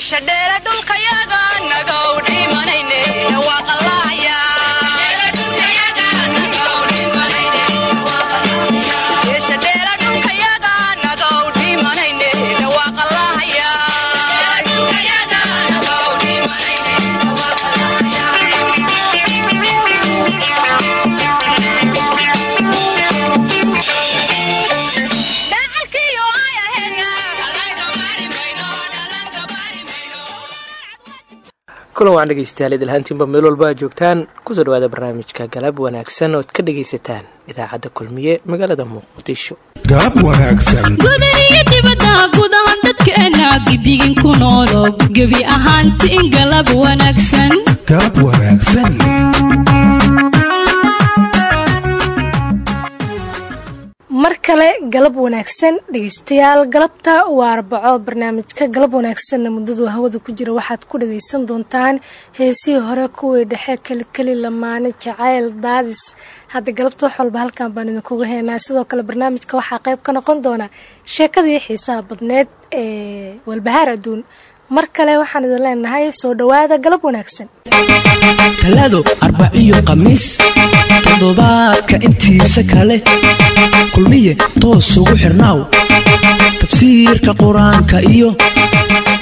yeeshadheere dhulkayaga nagaw dhimanayne kulan waan dhegaystayaal idilhaantiinba meel walba aad joogtaan. Kusoo dhawaada barnaamijka galab wanaagsan ood ka dhegaysataan idaacadda kulmiye magaalada muqdisho. Galab wanaagsan. Gudaniyo dibadda guud ahaan dadkeena gidigin ku noolo gebi ahaantiin galab wanaagsan. Galab wanaagsan mar kale galab wanaagsan dhegeystayaal galabta waa arbaco barnaamijka galab wanaagsanna muddadu hawada ku jira. Waxaad ku dhagaysan doontaan heesihii hore kuwii dhexe kelikeli lamaane jacayl daadis hadda galabta wax walba halkan baan idinkuga heenaa. Sidoo kale barnaamijka waxaa qayb ka noqon doona sheekadii xiisaha badneed ee walbahaar adduun. Mar kale waxaan idin leenahay soo dhowaada galab wanaagsan. Talaado arbaciyo khamiis toddobaadka intiisa kale kulmiye toos ugu xirnaaw tafsiirka qur'aanka iyo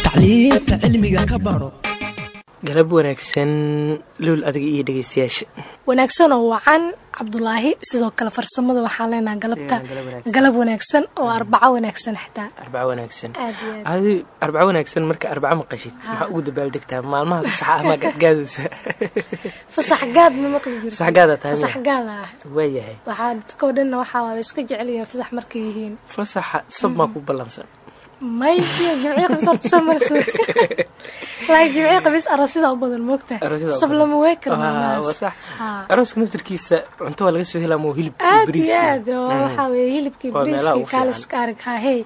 tacliinta cilmiga ka baro galab wanaagsan luul adiga iyo dhegaystayaasha wanaagsan oo wacan cabdulaahi sidoo kale farsamada waxaan leenahay galabta. Galab wanaagsan. oo arbaco wanaagsan xitaa arbaco wanaagsan. Adi arbaco wanaagsan marka arbaco maqashid maxaa ugu dabaaldegtaa maalmaha fasaxa ama gadgaadaysa fasax gaad ma maqli jirto. Fasax gaada tahay fasax gaada ah. Waayahay waxaa dadkao dhanna waxaa waaba iska jecel yihiin fasax markay yihiin. Fasaxa sab maa ku ballansan may iyo jimciyo qabiis horta soo marsa laakiin jimciyo qabiis aroosyada u badan moogta sab lama wey Haa. arooska naftirkiisa cunto waa laga soo helaa moo hilib aad iyo aad waxaa weeye hilibkii fiican. kaaliska arag haahey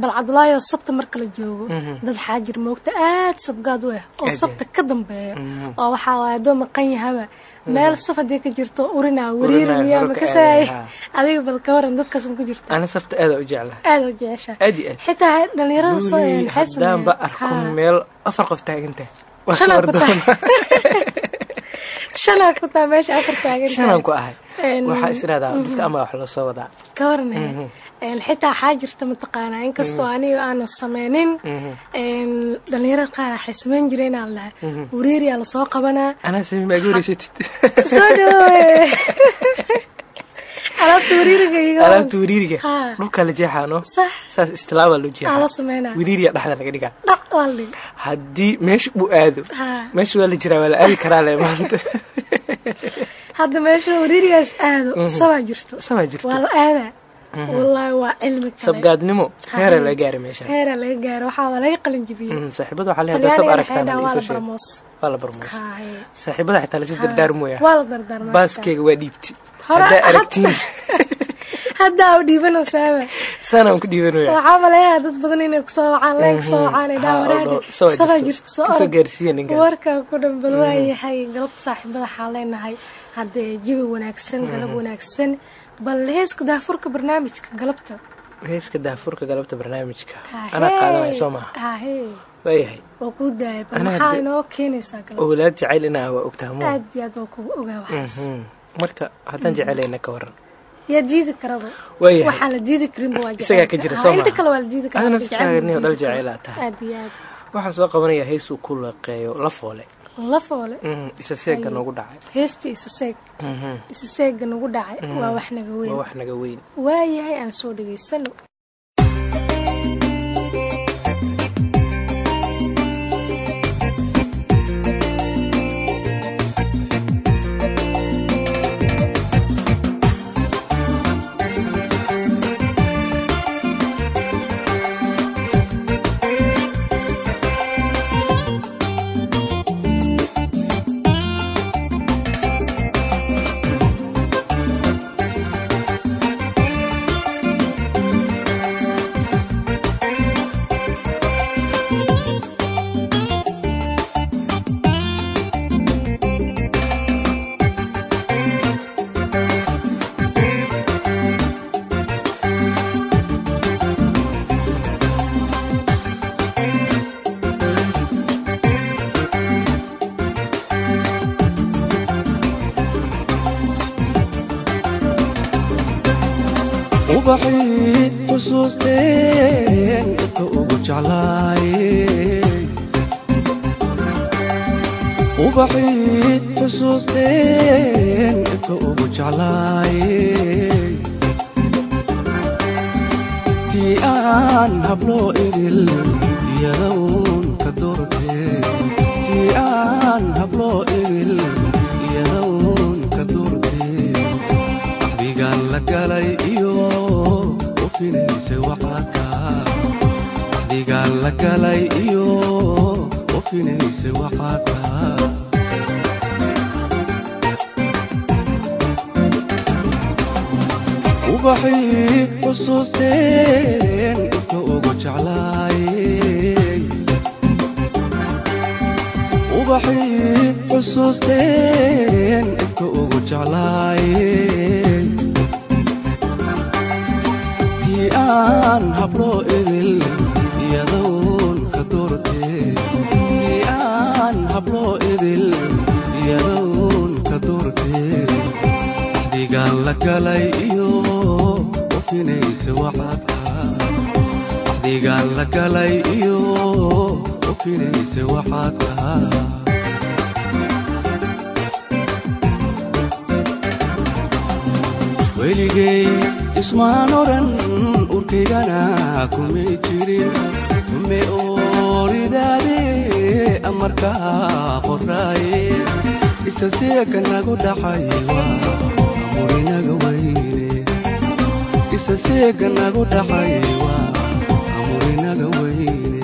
bal cabdulaahi oo sabta marka la joogo dad xaajir moogta aad sabgaad u ah oo sabta ka dambeeya oo waxaa waaya adoo maqan yahaba meel saf haddii ka jirto urinaa wariiri Urinaa, miyaa hore ka makasaay adiga bal ka waran dadkaas ma ku jirto. Ana safta aada u jeclahay aad oo jecesha aad iyo aad. Xitaa dhalinyarada soo sameeyaan? arko meel afar qof taagantahay waa Shanaa ku tahay. shanaa ku taa meesha afar taagan shanaan ku ahay. Waxaa isdhahdaa dadka ama wax loo soo wadaa. ka warne Een, xitaa waxaa jirta mataqaanaa. Inkastoo aniga aanan sameynin een, dhalinyarada qaar waxay samayn jireen aan lahaa wariiriyaa la soo qabanaa. Soo dhawe alaabta wariiriga dhulkaa la jeexaano? Saas istilaabaa loo aa jeexaa wiriiriya dhexda laga dhigaa. Haddii meesha uu aado meesha waa la jiraa waa la aadi karaa le maanta. Hadda meesha wariirigaas aado sabaa jirto. Sabaa jirto. Waa la aadaa wallaahi waa cilmi sabgaadnimo. Heeraa laga gaaray meesha heeraa laga gaaro waxaa waa laga qalin jibiyey saaxiibada waxaa leedahay sab aragtaan waa la barmoos. Waa la barmoos. Saaxiibada xitaa lasi dardaarmooya waa la dardaarmaa baaskeyga waa dhiibti. Haddaa aragtiin. Haddaa u dhiibanaysaaba saanaan ku dhiibanaya waxaa maleeyaa dad badan inay ku soo wacaan leen ku soo wacaan ay Haa, oo dhaawaraade dho- soo sabaa jirta soo orod gaarsiiya ninkaas. ku dhan bal waayahay galabta saaxiibada waxaa leenahay. Haddee jawi wanaagsan galab wanaagsan bal heeska daafurka barnaamijka galabta. Heeska daafurka galabta barnaamijka. Anaa qaadanaya soo maha haahee waayahay waa kuu daaya bal maxaa inoo keenaysaa galabta? Owlaad jacayl inaa waa ogtaamo aad iyo aad waa ogaa waxaas. Marka haddaan jecelayna ka waran yaa diidi karaba waxaan la diidi karinba waa Isagaa ka jira, soo inta kale waa la diidi karaa oo dhal aad tahay. aad iyo aad. Waxaan soo qabanayaa hees uu ku laqeeyo la foole la foole Mm, isa seega noogu dhacay. Heestii isa seeg. Mhm. isa seega nagu dhacay. Waa wax naga waa weyn wax naga weyn. Waayahay aan soo dhegaysano ubaxii xusuusteen dadka ugu jeclaayey tii aan habloo idil iyadown ka doortee tii aan habloo idil iyadown ka doortee axdigaan la galay iyo ufinaysay waxaadka axdigaan la galay iyo ufinaysay waxaadka ubaxii xusuusteen dadka ugu jeclaayey ubaxii xusuusteen dadka ugu jeclaayey tii aan habloo idil la galay iyo ufinaysa waxaadka axdigaan la ismaan oran urkaygana kumay jirin kume ooridaade amarkaa qoraaye isa seeka nagu dhaxay amurinaga weyne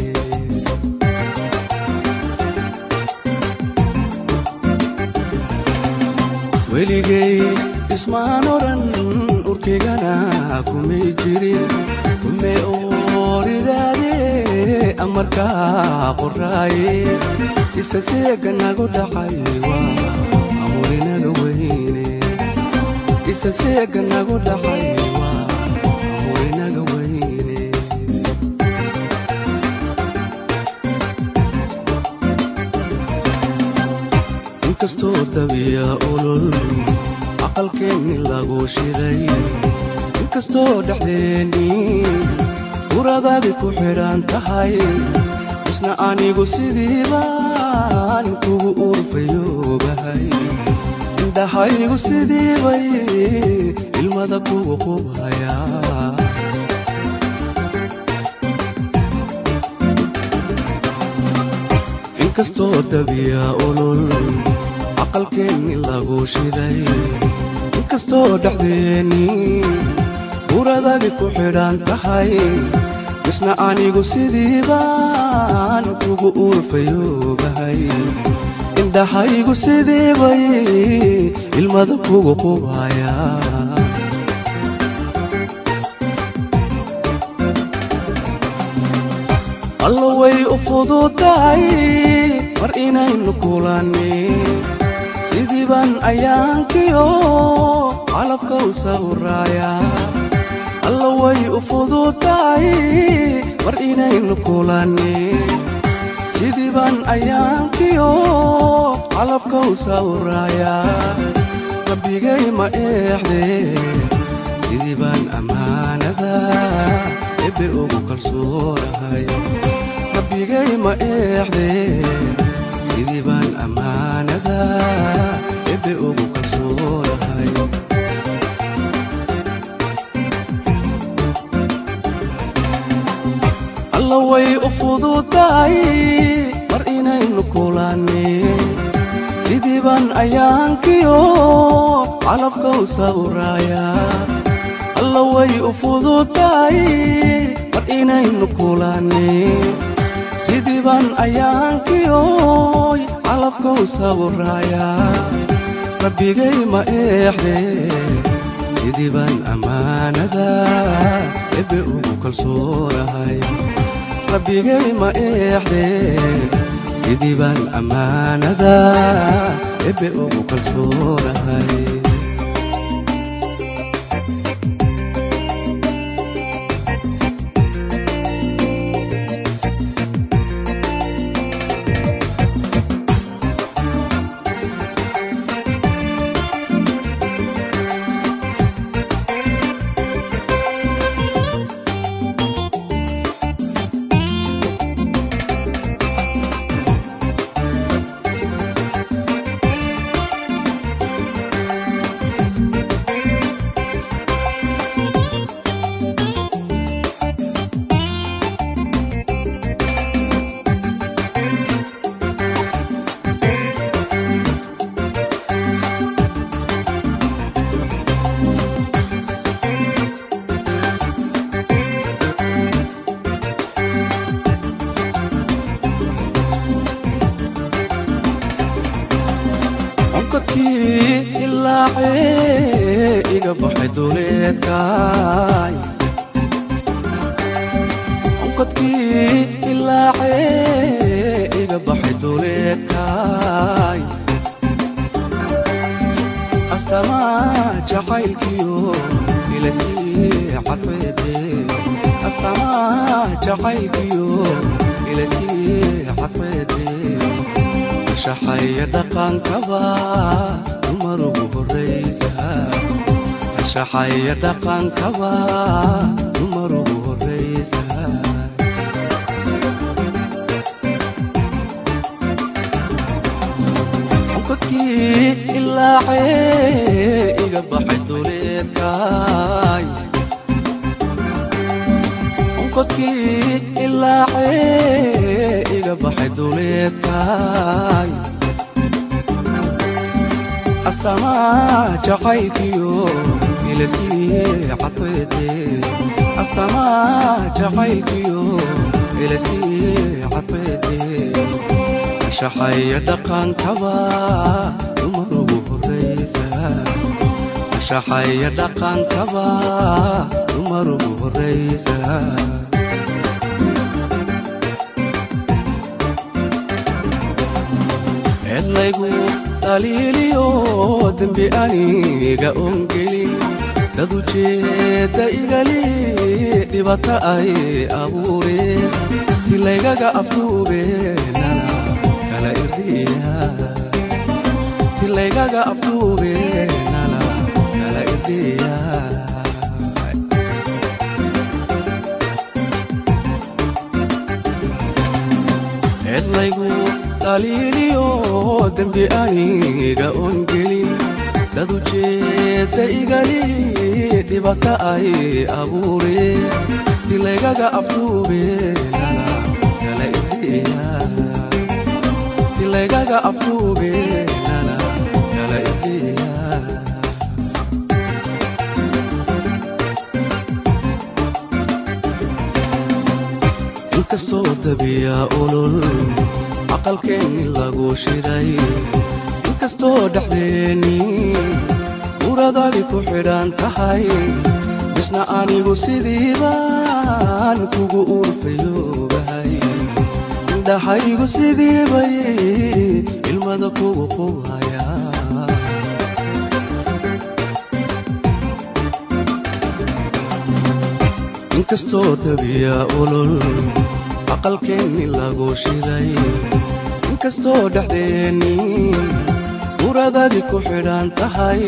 weligay ismaan oran urkaygana kumay jirin kume ooridaade amarkaa qoraaye isa seega nagu dhaxay waa isa dabiya olol aqalkeenni lagu shiday. Inkastoo dhexdeennii uradaadi ku xidhan tahay. Isna anigu sidii baan kugu urfayoobahay indhahaygu sidii bay ilmada kugu qubhayaa inkastoo dabiya olol aqalkeenni lagu shiday inkastoo dhexdeennii uradagi ku xidhan tahay isna anigu sidii baan kugu urfayoobahay indhahaygu sidii bay ilmada kugu qubhayaa alla way u fududahay mar inaynu kulanni sidii baan ayaankiyo calabka u sawraaya alla way u fududahay mar inaynu kulanni sidii baan ayaankiyo calabka u sawraaya rabbigay ma eexde sidii baan ammaanada ebe ugu kalsoonahay rabbigay ma eexde sidii baan ammaanada ebe ugu kalsoonahay alla way u fududahay inaynu kulanni sidii baan ayaankiyo calabka u alla way u fududahay mar inaynu kulanni sidii baan ayaankiyo calabka u sawraaya rabbigay ma eexde sidii baan ammaanada ebe ugu kalsoonahay rabbigay ma eexde sidii baan ammaanada ebe ugu kalsoonahay shaxaya dhaqankaba dumar ugu horraysa onkadkii ilaacee iga baxay duleedkaay ilaskii cadfeede asamaa jacaylkiyo ilaskii cadfeede shaxaya dhaqankaba dumar ugu horraysa shaxaya dhaqankaba dumar ugu horraysa eedlaygu dhaliiliyo dembi aniga ongelin dad ujeedda igali dhibata ay abuureen tilaygaga aftuubeenana kala irdhiya eedlaygu dhaliiliyo dembi aniga ongelin dad ujeedda igali dhibata ay aftuubeenana kala irdhiya inkastoo dabiya olol aqalkeenni lagu shiday inkastoo dhexdeenni uradagi ku xidhan tahay isna anigu sidiibaan kugu urfayoobahay. Indhahaygu sidiibay ilmada kugu qubhaya inkastoo dabiya olol aqalkeenni lagu shiday. Inkastoo dhexdeenni uradagi ku xidhan tahay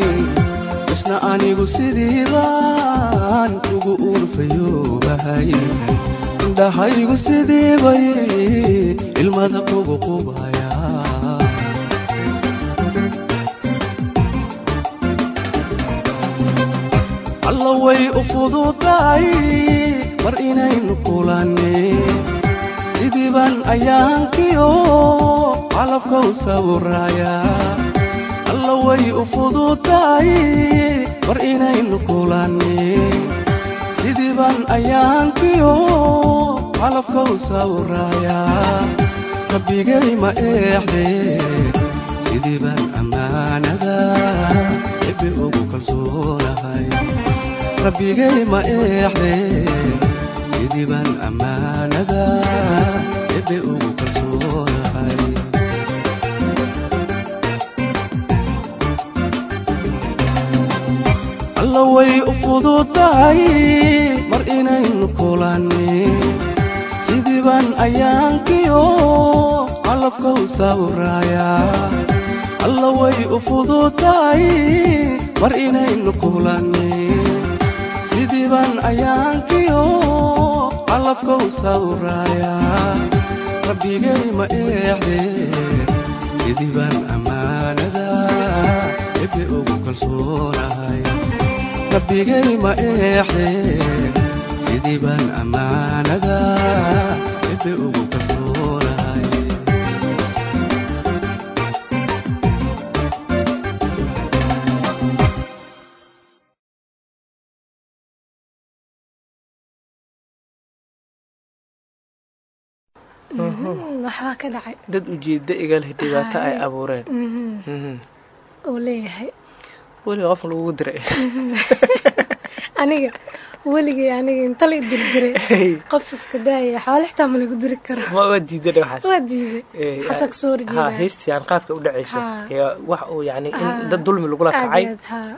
isna anigu sidiibaan kugu urfayoobahay indhahaygu sidiibay ilmada kugu qubhaya alla way u fududahay mar inaynu kulanne sidiiban ayaankiyo calafkau sawiraya alla way u fududahay mar inaynu kulanne sidiiban ayaankiyo calafkau sawiraya rabbigay ma eexde sidiiban ammaanada ebe ugu kalsoonahay rabbigay ma eexde sidiiban ammaanada ebe ugu kalsoonahay alla way u fududahay mar inaynu kulanne sidiiban ayaankiyo calafkau sawiraya alla way u fududahay mar inaynu kulanne sidiiban ayaankiyo calafkau sawiraya rabbigay ma eexde sidiiban ammaanada ebe ugu kalsoonahay rabbigay ma eexde sidiiban ammaanada ebe ugu kalsoonahay waxbaa ka dhacay. Dad ujeedda iga leh dhibaato ay abuureen. Mhm. uu leeyahay weliga qof lagugu diray. Aniga weligay aniga inta la dirdiray qof iska daaya xoole xitaa ma lagu diri karo. Ma waa diidan waxaas. Waa diiday. Xasan ka soo ha horjeeda. heystii aan qaabka u dhacayso. Wax uu yani in dad dulmi lagula kacay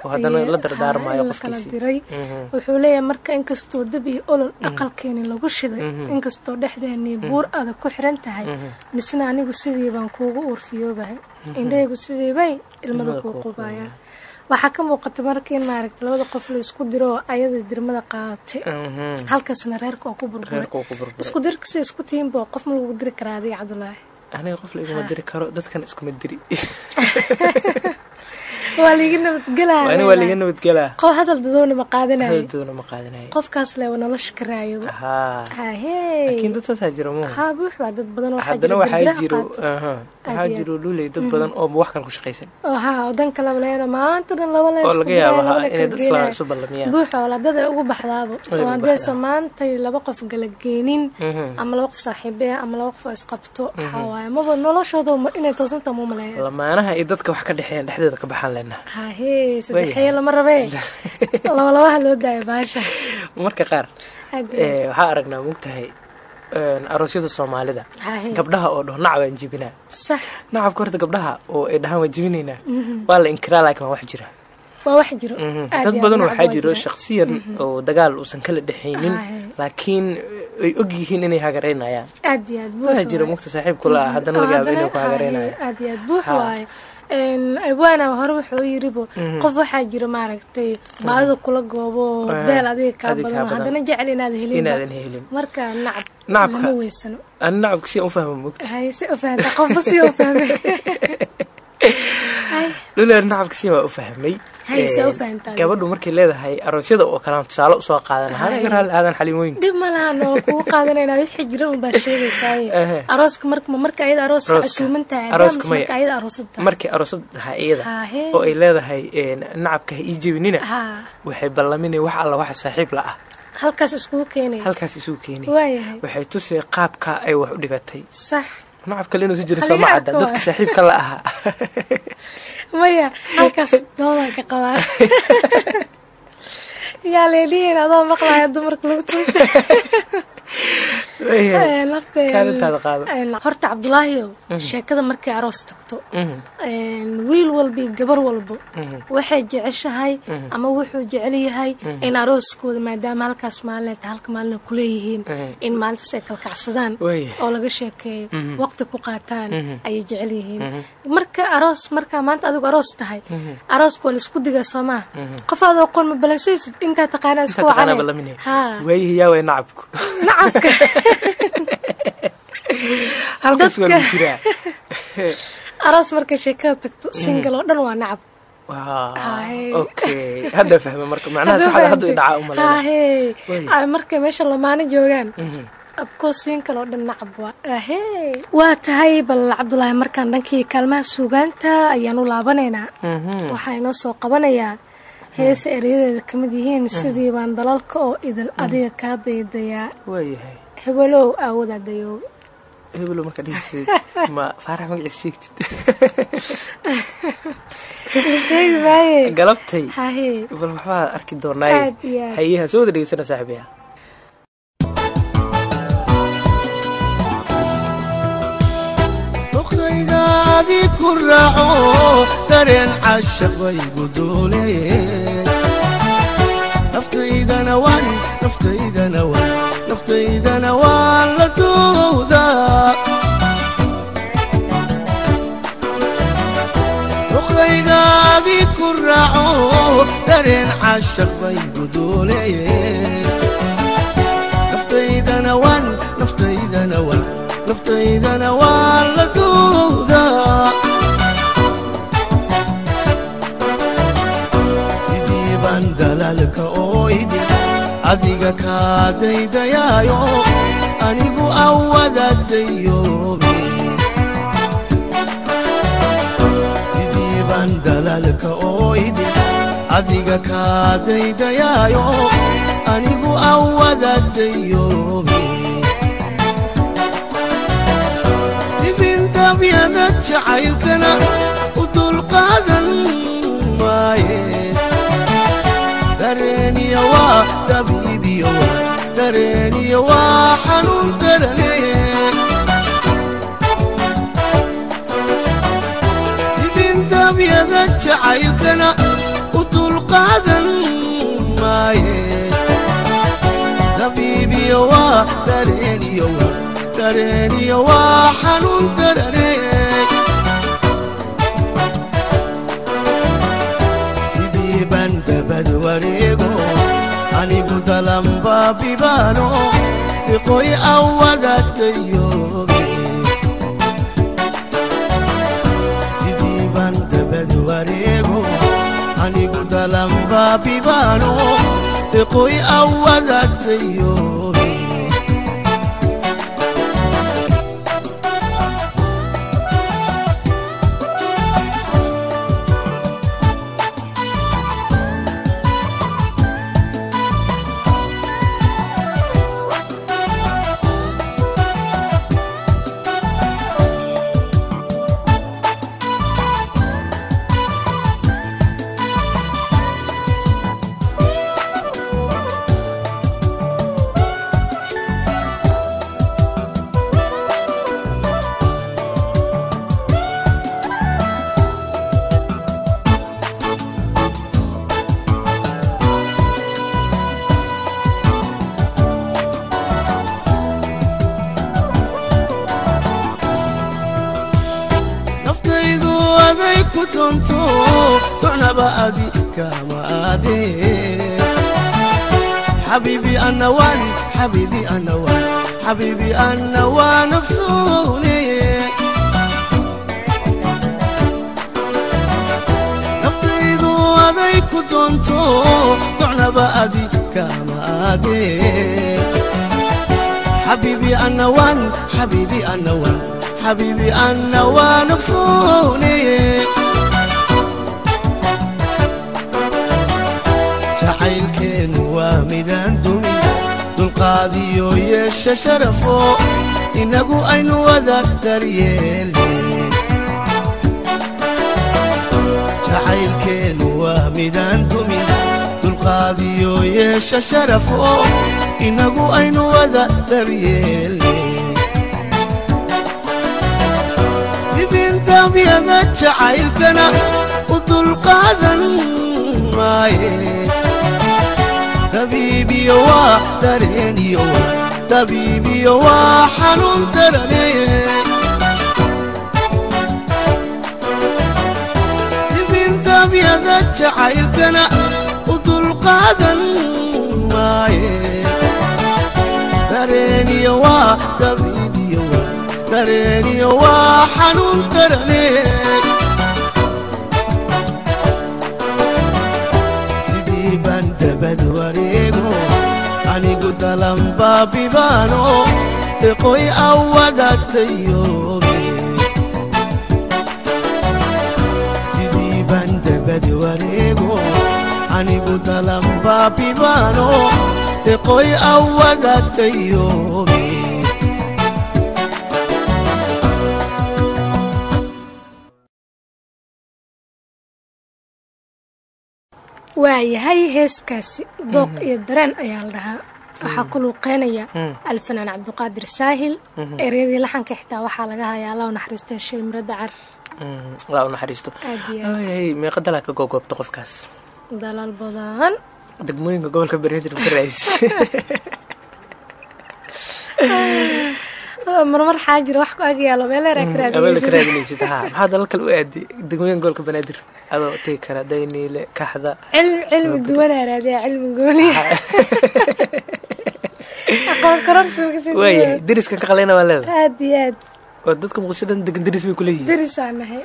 oo haddana la dardaarmayo qofkiisii. diray. Mhm. wuxuu leeyahay marka inkastoo dab iyo olol aqalkeeni lagu shiday inkastoo dhexdeennii buur adag ku xiran tahay misna anigu sidii baan kuugu uurfiyoobahay indhahaygu sidii bay ilmada kuu qubayaan waxaa ka muuqata marka in maaragta labada qof la isku diro oo ayada dirmada qaadatay Mhm. halkaasna reerka oo ku burburay isku dirka si isku tihiinba qof ma lagu diri karaa adiga cabdulaahi aniga qof la iguma diri karo dadkan iskuma diri waa liiga nabadgelaya aniga waa laga nabadgelaa qof hadal dadoona ma qaadanayo? Hadaldoona ma qaadanayo. Qofkaas lewa nolosha ka raayoba haa hahey laakiin dad saasaa jira muhu haa buux baa dad badan waxaa haddana waxaa jiro waxaa jiro luley dad badan oo wax kale ku shaqaysan. Oo haa wadanka laba leeno maanta dhan laba leen oo laga yaabo laba ha leen inay kala dad isla isu ballamiyaan. Oo labada ugu baxdaaba Ay oo baxdaa. maantay laba qof gala geenin Mhm. ama laba qof saaxiibe ah ama laba qof oo isqabto. Waxaa waaye maba noloshooda inay toosanta ma maleeya lamaanaha iyo dadka wax ka dhexeeyaan dhexdeeda ka baxaan baasha. Marka qaar eh, waxaa aragnaa mogtahay aroosyada soomaalida. Hahee. gabdhaha oo dhaho nacab aan jibinaa sax. Nacabka horta gabdhaha oo ay dhahaan waan jibinaynaa waa la inkiraa laakiin waa wax jira. Waa Mhm. Dad badan waxaa waa jiro jira. shakhsiyan oo dagaal uusan kala dhexaynin Hahee. laakiin ay og yihiin inay hagareynayaan aad iyo aad buux waxaa jira mugta saaxiib kula ah haddana laga yaabo inay ku hagareynaya abwaana hore wuxuu yiribo qof waxaa jira maaragtay baadida kula goobo oo deel adiga kaa badan haddana jecel inaad helin marka nacab lama weysano. Ani nacabka si aan u fahmo mogta hay si u fahanta qofba si u fahmay. Hay, luleer nacabka si waa u fahmay Eh, gabadhu markay leedahay aroosyada oo kalean tusaale u soo hal raali aadan xalimooyin dhib ma lahan oo kugu qaadanayna wixii jira unbaa sheegaysaaye Ehe. arooska marka marka ayada arooska Arooska. casuuman tahay Arooska adamas maya. marka ayada aroosad tahay markay aroosad tahay iyada oo ay leedahay nacabka ha ii jebinina waxay ballaminay wax alla waxa saaxiib la ah. Halkaas iskugu keenaya halkaas isuu keenay. Waxay tusay qaabka ay wax u dhigatay. Sax. Nacab kale inuu si jirin Haliga soo ma cadda dadka saaxiibka la ahaa maya halkaas. Doobaan ka qabaa. Yaa leelihiin adoo maqlaya dumarka lagu tunta Horta cabdulaahiyow sheekada markay aroos tagto Mhm. wiil walba iyo gabar walbo waxay jeceshahay ama wuxuu jecel yahay in arooskooda maadaama halkaas maalin ta halka maalin kuleeyihiin in maalintaas ay kalkacsadaan oo laga sheekeeyo waqti ku qaataan ayay jecel yihiin marka aroos markaa maanta adigu aroos tahay arooska waa la isku digaa soo maa qof adoo qoon ma balansaysid intaa taqaanaa isku intaa halkaas waa lagu jiraa aroos markay sheekada tagto singal oo dhan waa nacab. Okay. Hadda fahme marka macnaha saxda haddu idhacaa u maleyna Haahee. Way. Ay, markay meesha lamaano joogaan abkoo siin kaloo dhan nacab waa waa tahay bal cabdulaahi markaan dhankii kaalmaha suugaanta ayaan u laabanaynaa. Waxaa inoo soo qabanayaa heesa erayadeeda ka mid yihiin sidii baan dalalka oo idil adiga kaa daydayaa. Waayahay. Hebelow aawadaa dayoob hebelo marka dhihitid ma faarax magaciisa sheegtid? Sheegi maaye. Galabtay. Haahee bal waxbaa arki doonaaye hayaha soo wada dhegeysana saaxiibaya. Duqdayga adi ku raaco dareen cashaq baygu duuleen naftaydana waan naftaydana waan naftaydana waan la duudaa duqdayga adi ku raaco dareen cashaq baygu duuleen naftaydana waan naftaydana waan naftaydana waan la duudaa sidii idhi adiga kaa daydayaayo anigu awadaadayoobe sidii baan dalaalka oo idhi adiga kaa daydayaayo anigu awadaadayoobe dibindabyada jacaylkana u dulqaadan maaye dareeniyo waa dabiibiyo waa dareeniyo xanuun darane bibaano iqoy awadadayoge sidii baan dabad wareego anigu dalamba bibaano iqoy awadadayoge xabiibi ana waan xabiibi ana waan ogsoone naftaydu aday ku doonto docnaba adi kama aadee حبيبي أنا وان حبيبي أنا وان حبيبي أنا وان اقصوني jacaylkeenu waa midaan dumin dulqaadiyo yeesha sharafo inagu aynu wada daryeelne jacaylkeenu waa midaan dumin dulqaadiyo yeesha sharafo inagu aynu wada daryeelne dibindabyada jacaylkana u dulqaadan maaye dabiibiyo waa dareeniyo dareeniyo waa xanuun darane dabad wareego anigu dalamba bibaano eqoy awadatayoge sidii baan dabad eqoy awadatayoge waayahay heeskaasi dooq iyo dareen ayaa la dhahaa. Waxaa ku luuqeynaya alfanaan cabdiqaadir saahil. Ereyadii laxanka xitaa waxaa laga hayaa allah u naxariista shay miro dacar allah u naxariisto meeqa dalaa ka googoobta qofkaas. Dalal badan. Degmooyinka gobolka bereedir ka raais marmar xaa jira wax ku ag yaalo. Meeleeraa ka abeela ka raadinaysa raadinaysid ha maxaa dalal kale u aaday degmooyinka gobolka banaadir adoo tegi kara dayniile kaxda. Cilmi duwanaa raadiyaa cilmi ka sii waayahay deriskan ka qalayna waa leedahay? Aad iyo aad. Waa dadka muqdisho dhan degan deris bay kuleeyihiin derisaan nahay.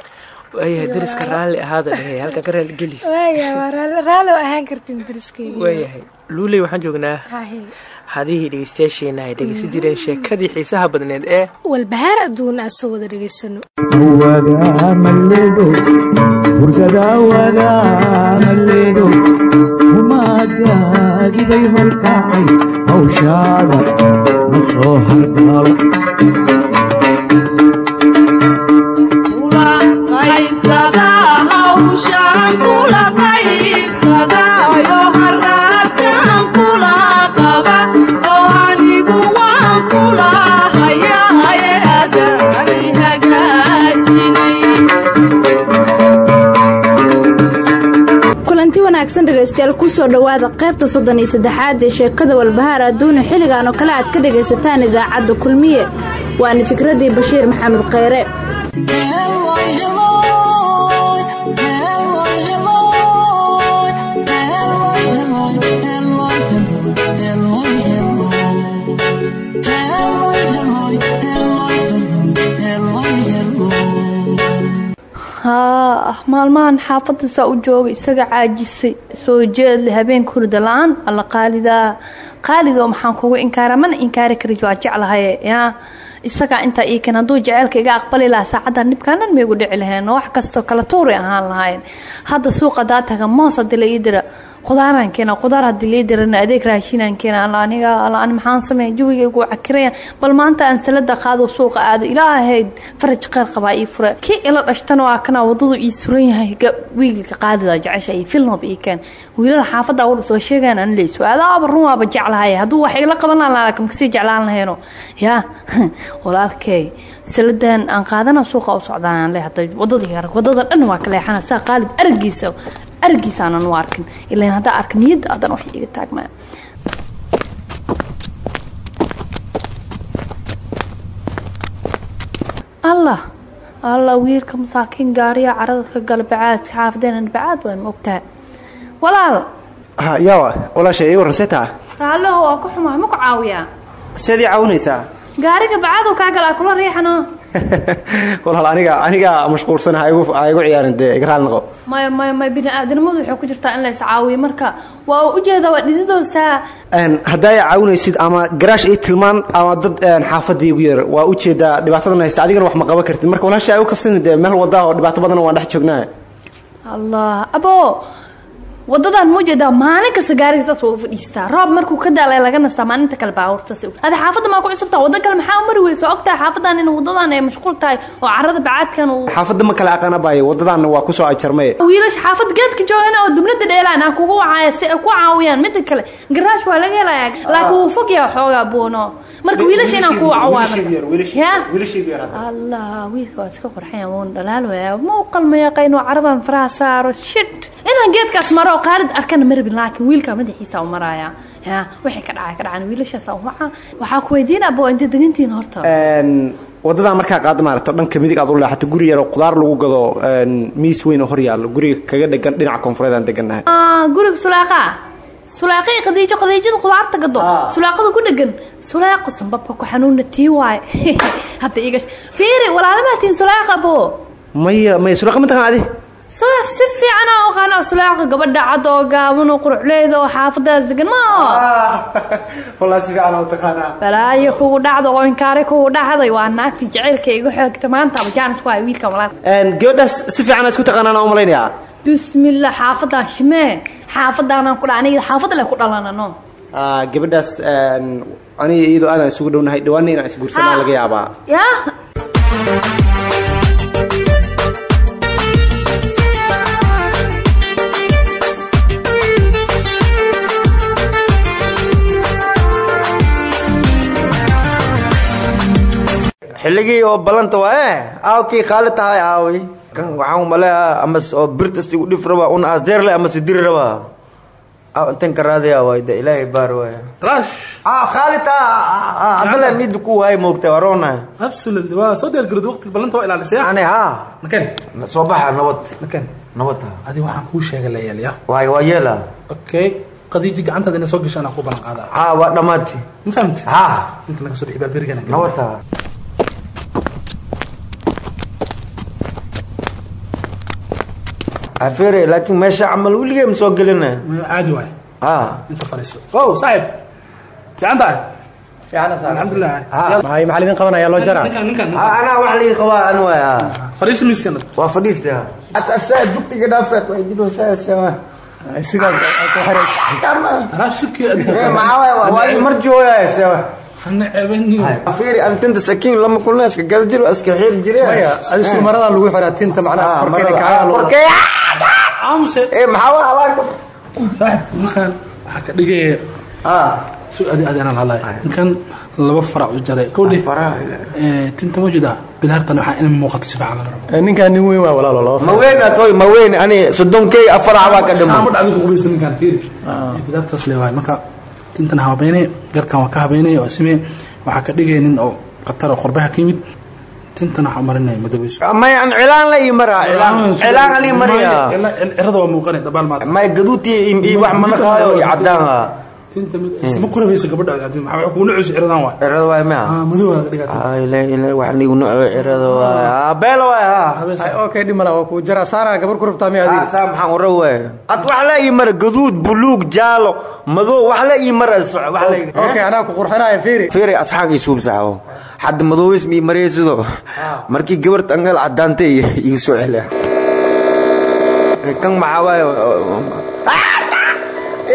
Waayahay deriska raalli ahaada dhehe halkan ka raali geli. Waaya waa oo ahaan kartin deriskeyga waayahay luuley waxaan joognaa hadihii dhegeystayaasheena ay dhegeysan jireen sheekadii xiisaha badneed ee walbahaar adduun aan soo wada dhegaysano wanaagsan dhegaystayaal ku soo dhowaada qaybta soddon iyo saddexaad ee sheekada walbahaar adduuna xilligan oo kale aad ka dhagaysataan idaacadda kulmiye waana fikradii bashiir maxamed khayre haa maalmahan xaafadda saa u jooga isaga caajisay soo jeedle habeenka hurda la'aan alla qaalidaa qaalidoo maxaan kugu inkaara mana inkaari kari waa jeclahaye yaa isagaa intaa ii kan hadduu jeceylka iga aqbali lahaa saacaddan dhibkaanan maygu dhici laheen wax kastoo kala tuuri ahaan lahayn. Hadda suuqa daataga moos haddii qudaaraan keena qudaar haddii lii dirana adeeg raashinaan keena aniga ani maxaan sameeya jawigaygu cakiraya bal maanta aan salada qaado suuqa aado ilaahayd faraj qeyr qabaa ii fura. Kii ila dhashtana waa kana wadadu ii suran yahay wiilka qaadida jecesha iyo filnob ii keen. Wiilada xaafadda wal soo sheegaan aan leyso adaaba run waaba jeclahay. Hadduu wax igala qaban lahaa ka sii jeclaan lahayno yaa walaalkey saladan aan qaadana suuqa u socdaan le hada waddada waddada dhan waa ka leexana saa qaalid aragiisa argiisaanan u arkin. Ilan haddaa arka niyadda adan wax iga taagmaa allah allah wiilka masaakiin gaariya caradadka gala bacaadka xaafadeen bacaad waa ma ogtahay. Walaal. Ha yawa walaasha ii warran see taa raalliho waa ku xumaa ma ku caawiyaa? Seed ii caawinaysaa. Gaariga bacadow kaa galaa kula riixano walaal aniga aniga mashquulsan ha igu ciyaarin dee iga raali noqo. Maya maya maya bini-aadamadu waxay ku jirtaa in la iscaawiyo marka waa ujeeda waa dhididoosaa haddaa i caawinaysid ama garaash ii tilmaan ama dad xaafadda igu yeer waa u jeedaa dhibaatadan haysta. Adigana wax ma qaban kartid. Marka walaasha ay u kafsan dee meel wada oo dhibaato badan waan dhex joognaa. Allah abo wadadan ma u jeedaa maalin kasta gaariga saas waa u fadhiistaa. Roob markuu ka daalay laga nastaa maalinta kale baabuurtaas ada xaafadda maa ku cusubtaa? Wada kale maxaa u mari weysa ogtahay xaafadan in wadadan ay mashquul tahay oo carada bacaadkan xaafadda ma kale aqaana baayo wadadaanna waa ku soo ajarmay. Wiilasha xaafad geedka joogana oo dubnada dheelaan aan kugu wacaya si ay ku caawiyaan mida kale. Garaash waa laga helayaa laakiin wuu fog yaha xoogaa buuno marka wiilasha inaan ku waco allah wiilka waa iska qorxaya wuun dhalaalwaya ma u qalmaya qaynoo caradan faraha saaro shit. Inaan geedkaas maro oo qaalid arkana marabin laakiin wiilka madaxiisa u maraya. Ya waxay ka dhacay ka dhacan wiilashaasa umaca waxaa ku weydiin abo inta degantiin horta. Wadadaa markaa qaada maaragto dhanka midig aad u leexato guri yar oo qudaar lagu gado miis weyn oo hor yaallo guriga kaga dhegan dhinaca koonfureed aan degannahay guriga sulaaqa sulaaqi qadiijo qadiijada qudaarta gado. Sulaaqada ku dhegan. Sulaaqo sambabka ku xanuuna tii waay hadda iga fiiri walaalamatiin sulaaqa bo maya maya sulaaqa ma taqaan adi? Sulaaf si fiican oo aqaan oo sulaaqa gabadha cad oo gaaban oo quruxleeda oo xaafadaas degan maaho walaa si fiican oo taqaanaa. Balaayo kugu dhacdo oo inkaare kugu dhacday waa naagti jacaylka igu xoogta maanta ama jaanis ku hay wiilka walaal. Gabadhaas si fiican isku taqaanaan aan u malaynayaa bismillah xaafadan shimee xaafadaanaan ku dha aniga xaafada le ku dhalanano gabadhaas aniga iyadoo aadaan isugu dhownahay dhawaana inaan isguursanaa laga yaabaa. Ya? Xilligii oo balanta waa e aawkii qaali tahay aawi kan waxaan malea amas oo birtas igu dhif rabaa un azeerle amase diri rabaa intan ka raadaya waay de ilaahay baar waaya rash! Ah qaali taa adala mid ku waay moogta waroona absolutely waa soo diyaargarowda waqtiga ballanta waa ilaalisaya ani ha nakeen soo baxa nabad nakeen nabad adi waxaan kuu sheegay la yeelaya waay waa yeela okay. Qadiiji gacantaada inay soo gashaan aan ku ballan qaadaa ha waa dhammaati ma fahamti? Ha inta naga soo bixi baalberigana nabad ha afere laakiin meesha camal weligee ma soo gelina. Caadi waay. Ha. Inta fadhiiso wow saaxib fiican tahay? Alxamdulilah maxaa idin qabanaya loo jaraa. Anaa wax lii qabaa an waay ha. Fadhiisi miiskan waa fadhiista asaa jugtiga dhaafeed hoosaasama fiiri an tinta sakiin lama kulneeska gada jiro iska xiiri jire adi sumarada lagu xiraa tinta macnaha amse ee maxaa waa halaaka saaxib ninkan waxaa ka dhigaya su adi adi anaan hadlaya ninkan laba farac u jaray. Kowdhe tinta ma jidaa bidaartan waxaa in muuqato si fiican ninkaan nin weyn waa walaalo laba ma weyn atoy ma weyn ani soddonkey afarac baa ka saamo dhiman dhacdi ku qubaysta ninkaan fiiri. Bidaartaas leewahay marka tintan habeynay garkan waa ka habeynay waa simee waxaa ka dhigay nin oo qatar oo qorbaha ka yimid tintan waxaa marinaya madoweyso may an cilaan la ii maraa? Cilaan cilaan ali mariya cirada waa muuqanay dabaal maata may gaduuti i wax manaqaayo iyo cadaan ah tinta mid isma ku rabaysa gabadha maxaa kugu nacayso ciradan waay. Cirada waay ma ah madow laga dhigaa ay la ila wax liigu nooco cirada waay. Ah. Beel waay ha okay dhimala waa ku jara. Saana gabar ku rabtaa miya adiga? saa maxaan ura waay. Qad wax la ii mara gaduud buluug jaalo madow wax la ii mara soc wax la ii okay anaa ku qurxinaya fiiri. Fiiri asxaag ii suubsaxo hadda madoobis mi maraysido markii gabarta angal cadaantay igu soo celiya kan maxaa waaye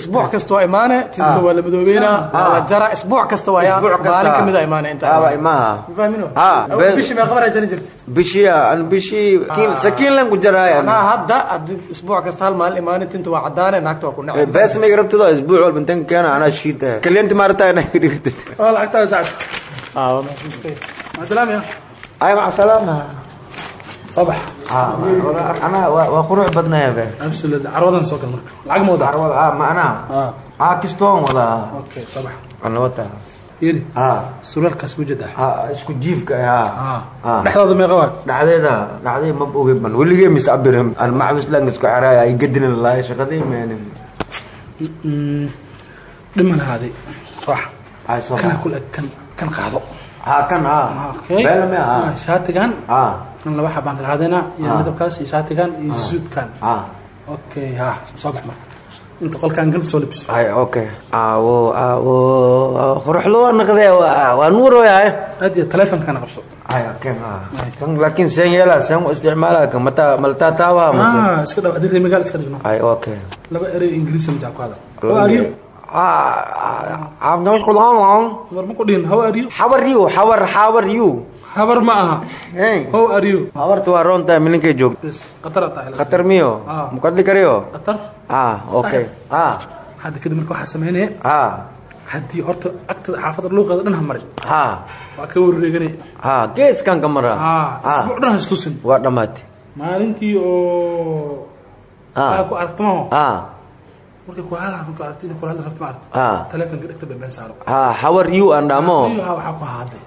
isbuuc kasta waa imaane tinta waa la madoobeynaa waa la jara isbuuc kasta waa yaa Isbuuc kasta. maalin ka mid a imaane inta aba imaha. Fahmino Ah, be- bishii meeqa maraa jari jirta bishii an bishii kiin sakiin lan ku jaraaya anaa hadda haddii isbuuc kasta hal maalin imaane tinta waa cadaane naagta waa ku nacay bees ma iga rabtido isbuuc walba intan keena anaa shiita kaliyanti maarata inaa iga dhigtid. Waa lacagtaada sacad maasalaam ya ay sabax anaa waa waa qurux carwada ah ah. Ah kistoon wadaa ah. Ah isku jiifka ah. Ah. Ah. Dhexdaada meeqa waa dhacdeeda dhacday ma oge ban weligee mis abirim an macbus lang isku xiraaya ay gadinin lahay shaqadii meenin dhima lahaaday sax kana kul kan kan qaado. Ha kan ha okay beel ma ha Ah, shaatigan ah kan laba xabaan ka qaadanaa iyo Ah. midabkaas iyo shaatigan iyo suudkan ah okay ha soo bax marka inta qolkaan gal soo labiso ay okay awo awo qurux loo naqdee waa waa nuuro yahay aad iyo taleefonkana qabso ay okay ah kan laakiin seen yeela seen u isticmaala kan mata malta tawa mase ah iska dhaw adii magaal iska dhigno ay okay laba erey ingiriisi ma jacqaada how are you ah ah noo qulaan war ma ku dhihin how are you how are you how are how are you habar ma aha how are you habarta waa roonta milinkay joogto bes qatar tahay khatar miyo Ah. mukadli kariyo qatar ah okay ah hadda kadib marka waxaa sameynaya ah haddii horta agtada xaafadda luuqeeda dhan ha marin ah waa ka wareeganay ah geeskan ka mara ah isbuuc dhan ha istusin waa dhammaatay maalintii oo ah ku aragtamaho ah markay ku aragtay inay kula hadal rabto ma aragtay ah taleefonka dhegta been saaro ah how are you iyo ha waxaa ku hadlay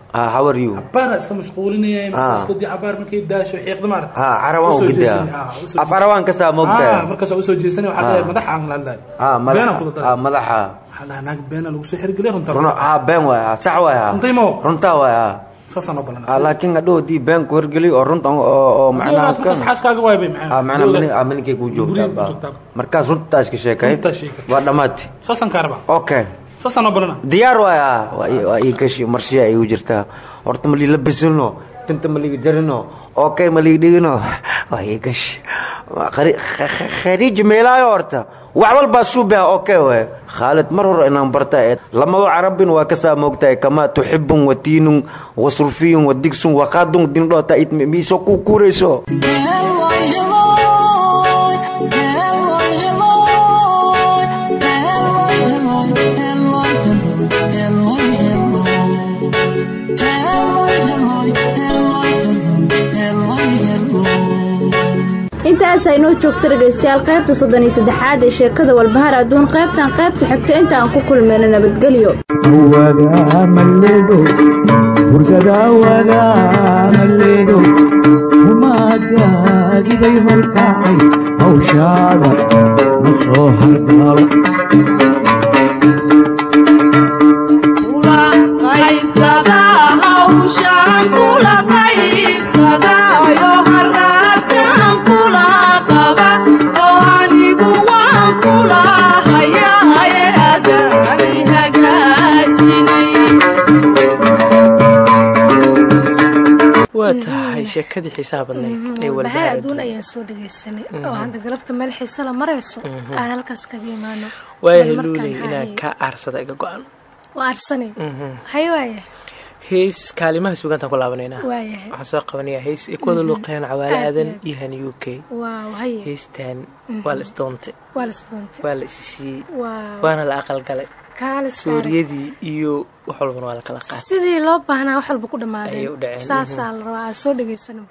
laakiin hadhow haddii been ku horgeliyo oo runta oo maxay ah ah kuu joogtaa Guriga ba ku joogtaa. markaas runtaas ka sheekay. Waa rabaa okay saasaan oo balana diyaar waay ah waa ii- waa ii gashi marshiya igu jirtaa horta ma liila tinta ma liiga jarino? Okay ma liiga dhigino waa ii gashi Waa khari- kh- kh- khariij meelaayo horta. Wax walbaa suubaha okay waay. Khaalid mar hore inaan barta ee lamado carabin waa kasaa moogtahay. Kamaa tuxibun watiinun wasurfiyun wadigsun waqaadun dindhoota miisoo ku kuurayso intaas aynoo joogto dhegaystayaal qaybta soddon iyo saddexaad ee sheekada walbahaar adduun qaybtan qaybta xigta inta aan ku kulmayno nabadgelyo. Humaagaadiday horkacay hawshaada ma soo hargaalo waa tahay sheekadii xiisaha badnayd ee bahaar walbahaar adduun ayaan soo dhagaysanay oo hadda galabta meel xiise la marayso aan halkaas kaga imaano. Waayahay luuley inaan ka aarsada iga go-an waa arsanay hay waaya hees kaalimaha suugaantaan ku laabanaynaa waxaan soo qabanayaa hees ay ku wada luuqeen cawaale Aad aadan iyo hani u k. Mhm. waa la isdoontay waa la isdoontay waa la isisiiyey waana la aqalgalay suuriyadii iyo wax walbana waa la kala qaatay. Sidii loo baahnaa wax walba ku dhammaadeen. Saasaa la rabaa aan soo dhagaysana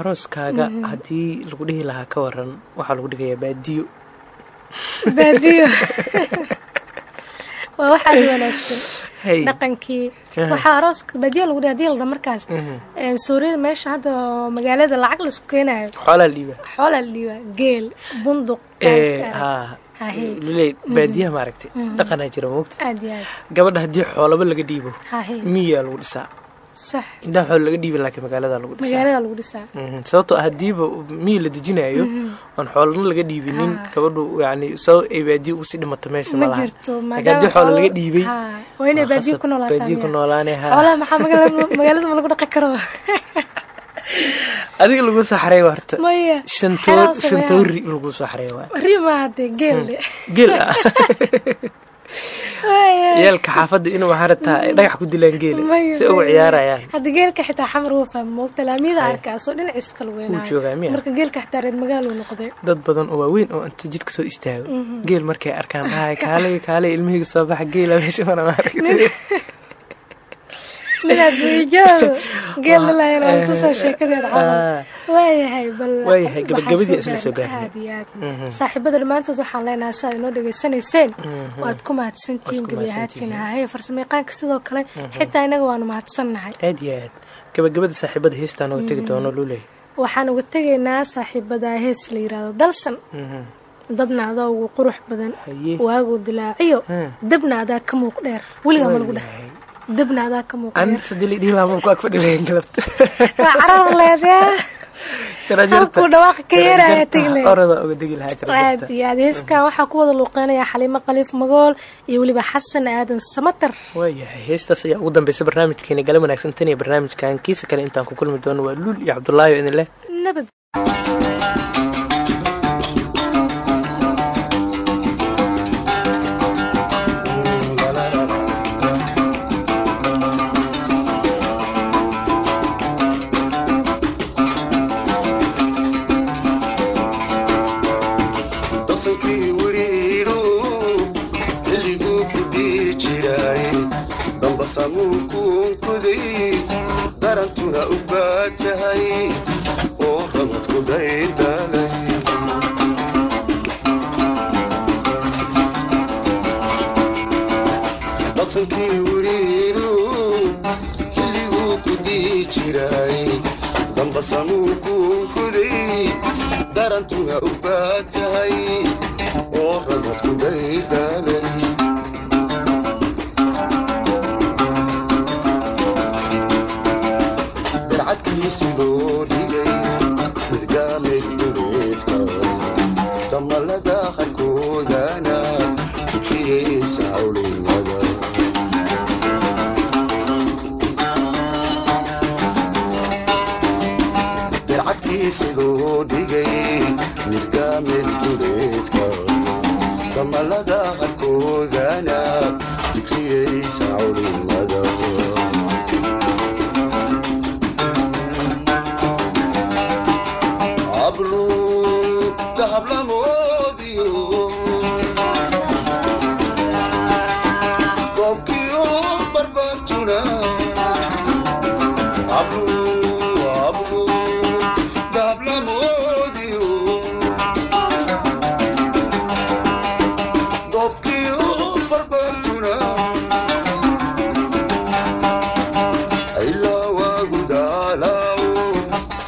arooskaaga Mhm. haddii lagu dhihi lahaa ka waran waxaa lagu dhigayaa baadiyo. Baadiyo. Waa waxaad wanaagsan dhaqankii. Aha. waxaa arooska baadiyo lagu dhiga haddii la dhaho markaas Mhm. een, suuriyada meesha hadda magaalada lacag la isku keenayo xoolaa la dhiiba xoolaa la dhiiba geel bunduq Luley Mhm. baadiyaha maaragtay Mhm. dhaqanaa jira moogta gabadha haddii xoolaba laga dhiibo miyaa lagu dhisaa? Intaan xoolo laga dhiibin laakiin magaalada lagu dhisaa? Mhm. sababtoo ah hadiiba miyi la dejinayo oon xoolana laga dhiibinin gabadhu yani sabab ay baadiyo usi dhimato meesha ma laha. Laakiin haddii laga dhiibay baadiyo khasab ku noolaataa adiga lagu soo xareey horta. Shantoori lagu soo xareey waa. Ri maaha dee geelle geel. Ah Waaya. yeelka xaafadda inuu waxaa rabtaa ay dhagax ku dilaan geela si ugu ciyaarayaan. Hadda geelka xitaa xamar wuu fahma moogta laamiyada arkaasoo dhinaciisa kala miya? marka geelka xitaa reer magaalo noqday. Dad badan oo waaweyn oo inta jidka soo istaago. Mhm. geel markay arkaan dhahay kaalay kaalay ilmihayga soo baxa geela meesha mana maaragtay minaad weyjaado geel dhalaayana Eh, waan tusoo sheekadeeda camal ah. waayahay waxaan iyo aad. Mhm. saaxiibada dhammaantood waxaan leenahay sidaad inoo dhegaysanayseen. Mhm. waad ku mahadsantihiin Waad ku gebi mahadsantihiin. ahaatiin haye farsamayaqaanka sidoo kale. Mhm. xitaa inaga waanu mahadsannahay. Aad iyo aad. Gabagabada saaxiibada heestaan oo tegi doono luley waxaan uga tegaynaa saaxiibada hees la yiraahdo dalsan. Dadna adaa ugu qurux badan. Haye. waaguu dilaaciyo. Hmm. dabna adaa ka muuq dheer. Weligaa ma lagu Waayahay. Dabna adaa ka muuq dheer aniga sadili dhiilaama ku ag fadhilayn galabta. Waa carar leedee halkuu dhawaaqa ka yeeraya tegle orada uga degi lahaa aad jarajarta iyo aad. Heeskan waxaa ku wada luuqeynaya xaliimo khaliif magool iyo weliba xasan aadan samatar. Waayahay heestaas ayaa ugu dambeysa barnaamijkeena gala wanaagsan tan iyo barnaamijkan kiisa kale intaan ku kulmi doono waa luul iyo cabdulaahi oo idin leh. Nabad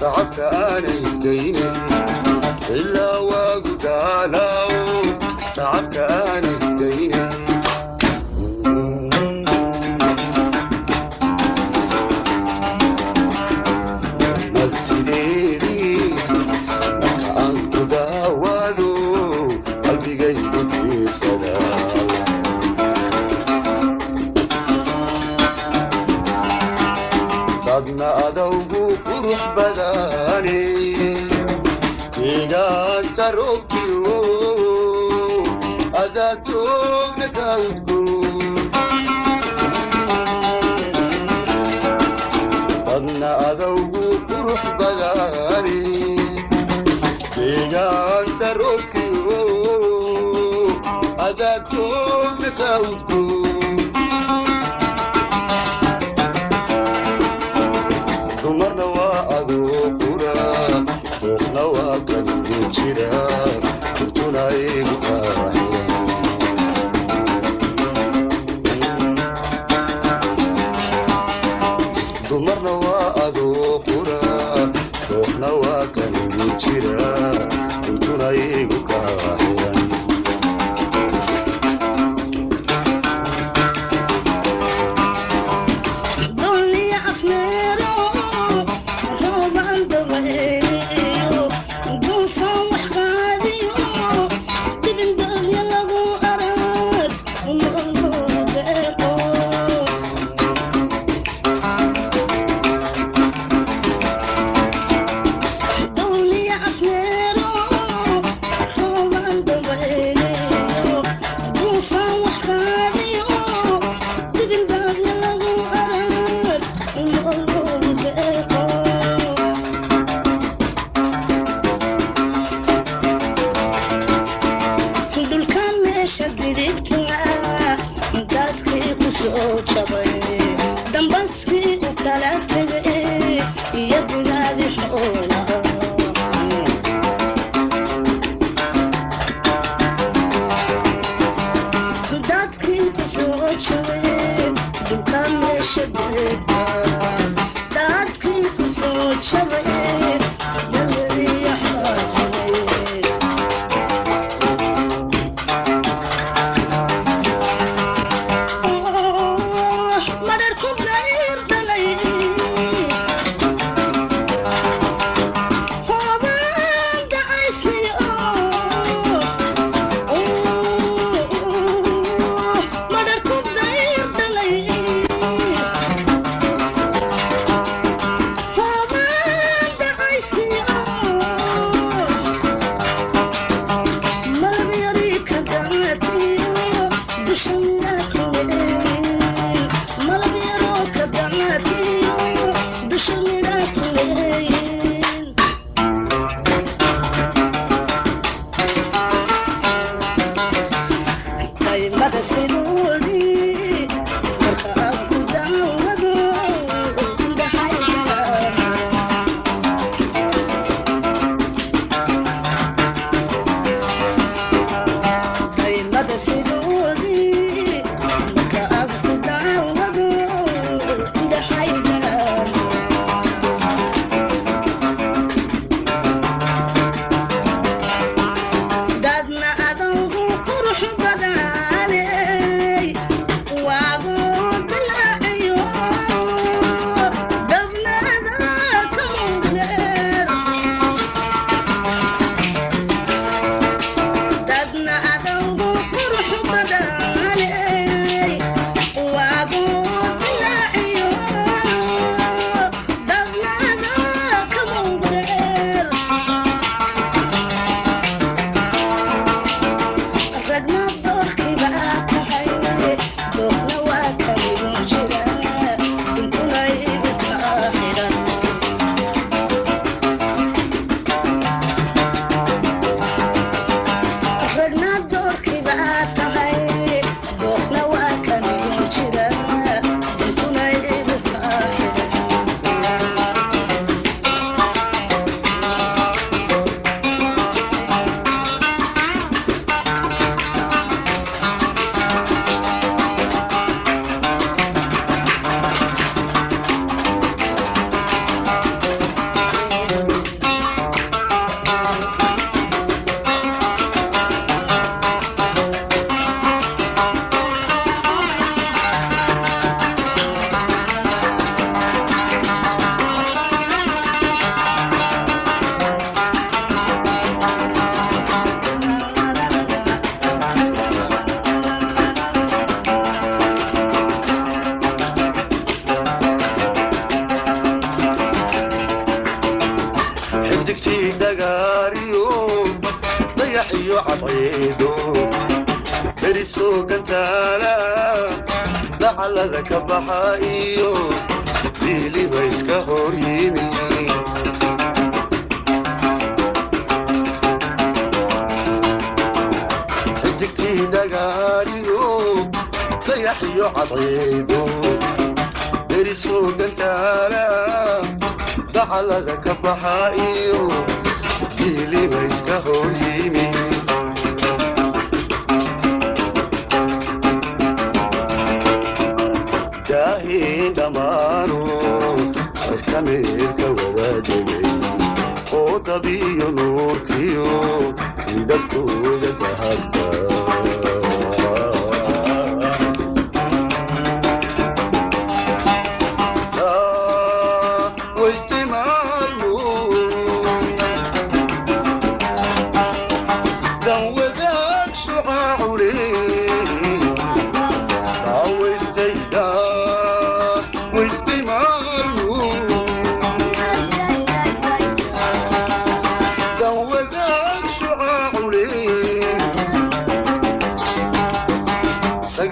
sacabka Sin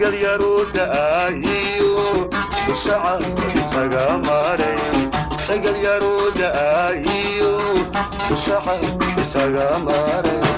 sagalyarudha ahiyo dushaca isaga maray sagalyarudha ahiyo dushaca isaga maray.